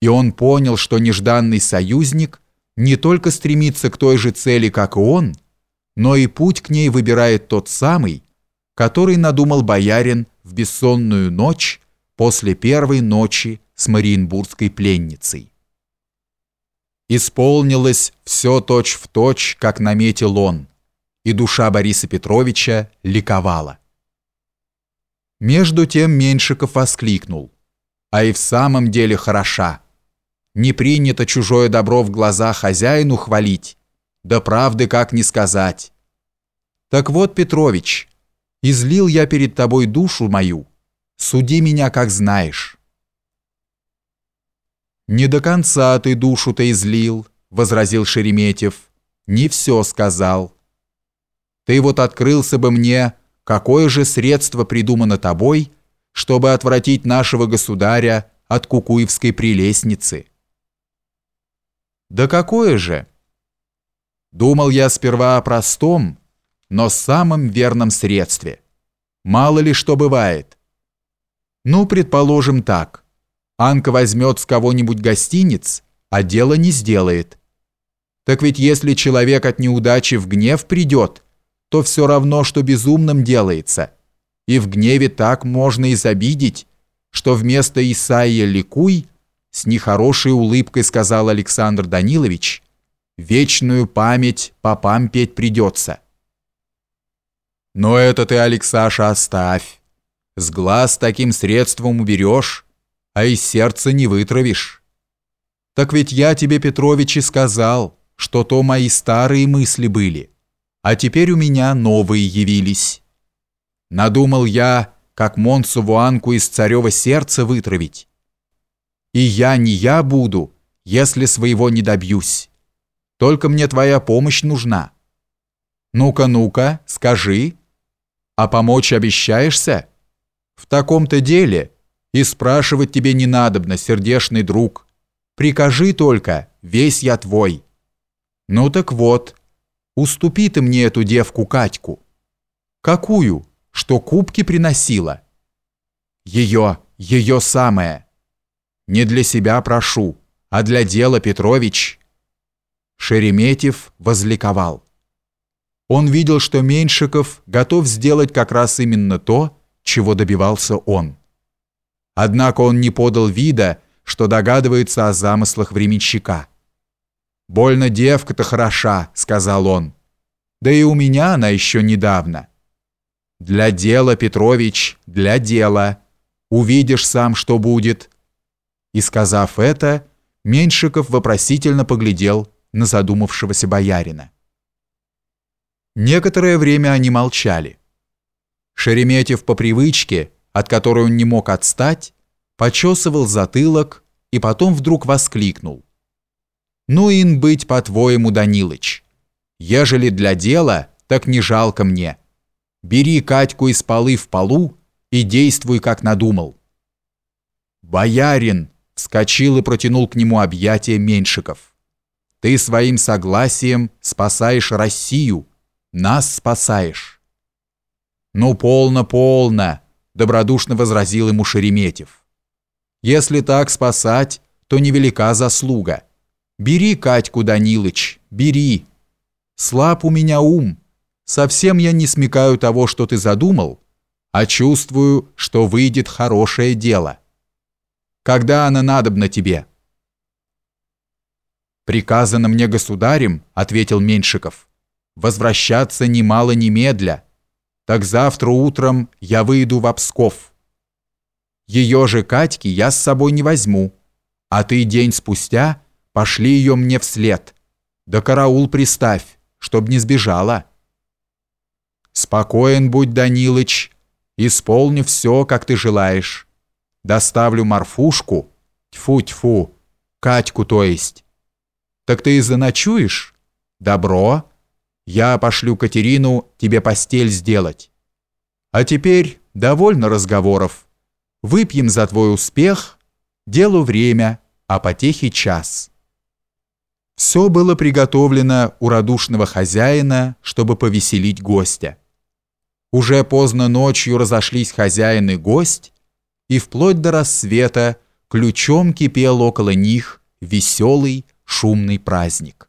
и он понял, что нежданный союзник не только стремится к той же цели, как и он, но и путь к ней выбирает тот самый, который надумал боярин в бессонную ночь после первой ночи с Мариенбургской пленницей. Исполнилось все точь-в-точь, как наметил он, и душа Бориса Петровича ликовала. Между тем Меньшиков воскликнул. «А и в самом деле хороша. Не принято чужое добро в глаза хозяину хвалить. Да правды как не сказать. Так вот, Петрович, излил я перед тобой душу мою. Суди меня, как знаешь». «Не до конца ты душу-то излил», — возразил Шереметьев. «Не все сказал. Ты вот открылся бы мне, какое же средство придумано тобой, чтобы отвратить нашего государя от кукуевской прелестницы?» «Да какое же?» Думал я сперва о простом, но самом верном средстве. Мало ли что бывает. Ну, предположим так. Анка возьмет с кого-нибудь гостиниц, а дело не сделает. Так ведь если человек от неудачи в гнев придет, то все равно, что безумным делается. И в гневе так можно изобидеть, что вместо Исаия ликуй, с нехорошей улыбкой сказал Александр Данилович, вечную память попам петь придется. Но это ты, Алексаша, оставь. С глаз таким средством уберешь, а из сердца не вытравишь. Так ведь я тебе, Петрович, и сказал, что то мои старые мысли были, а теперь у меня новые явились. Надумал я, как Монсу Вуанку из царева сердца вытравить. И я не я буду, если своего не добьюсь. Только мне твоя помощь нужна. Ну-ка, ну-ка, скажи. А помочь обещаешься? В таком-то деле и спрашивать тебе не надобно, сердешный друг. Прикажи только, весь я твой. Ну так вот, уступи ты мне эту девку Катьку. Какую? Что кубки приносила? Ее, ее самое. Не для себя прошу, а для дела, Петрович. Шереметьев возликовал. Он видел, что Меньшиков готов сделать как раз именно то, чего добивался он. Однако он не подал вида, что догадывается о замыслах временщика. «Больно девка-то хороша», — сказал он. «Да и у меня она еще недавно». «Для дела, Петрович, для дела. Увидишь сам, что будет». И сказав это, Меньшиков вопросительно поглядел на задумавшегося боярина. Некоторое время они молчали. Шереметьев по привычке от которой он не мог отстать, почесывал затылок и потом вдруг воскликнул. «Ну, ин быть, по-твоему, Данилыч, ежели для дела, так не жалко мне. Бери Катьку из полы в полу и действуй, как надумал». «Боярин!» — вскочил и протянул к нему объятия Меньшиков. «Ты своим согласием спасаешь Россию, нас спасаешь». «Ну, полно, полно!» добродушно возразил ему Шереметьев. Если так спасать, то невелика заслуга. Бери Катьку, Данилыч, бери. Слаб у меня ум. Совсем я не смекаю того, что ты задумал, а чувствую, что выйдет хорошее дело. Когда она надобна тебе? Приказано мне государем, ответил Меньшиков, возвращаться немало немедля так завтра утром я выйду в Обсков. Ее же Катьки я с собой не возьму, а ты день спустя пошли ее мне вслед. Да караул приставь, чтоб не сбежала. Спокоен будь, Данилыч, исполни все, как ты желаешь. Доставлю Марфушку, тьфу-тьфу, Катьку то есть. Так ты и заночуешь? Добро. Я пошлю Катерину тебе постель сделать. А теперь довольно разговоров. Выпьем за твой успех, делу время, а потехи час. Все было приготовлено у радушного хозяина, чтобы повеселить гостя. Уже поздно ночью разошлись хозяин и гость, и вплоть до рассвета ключом кипел около них веселый, шумный праздник.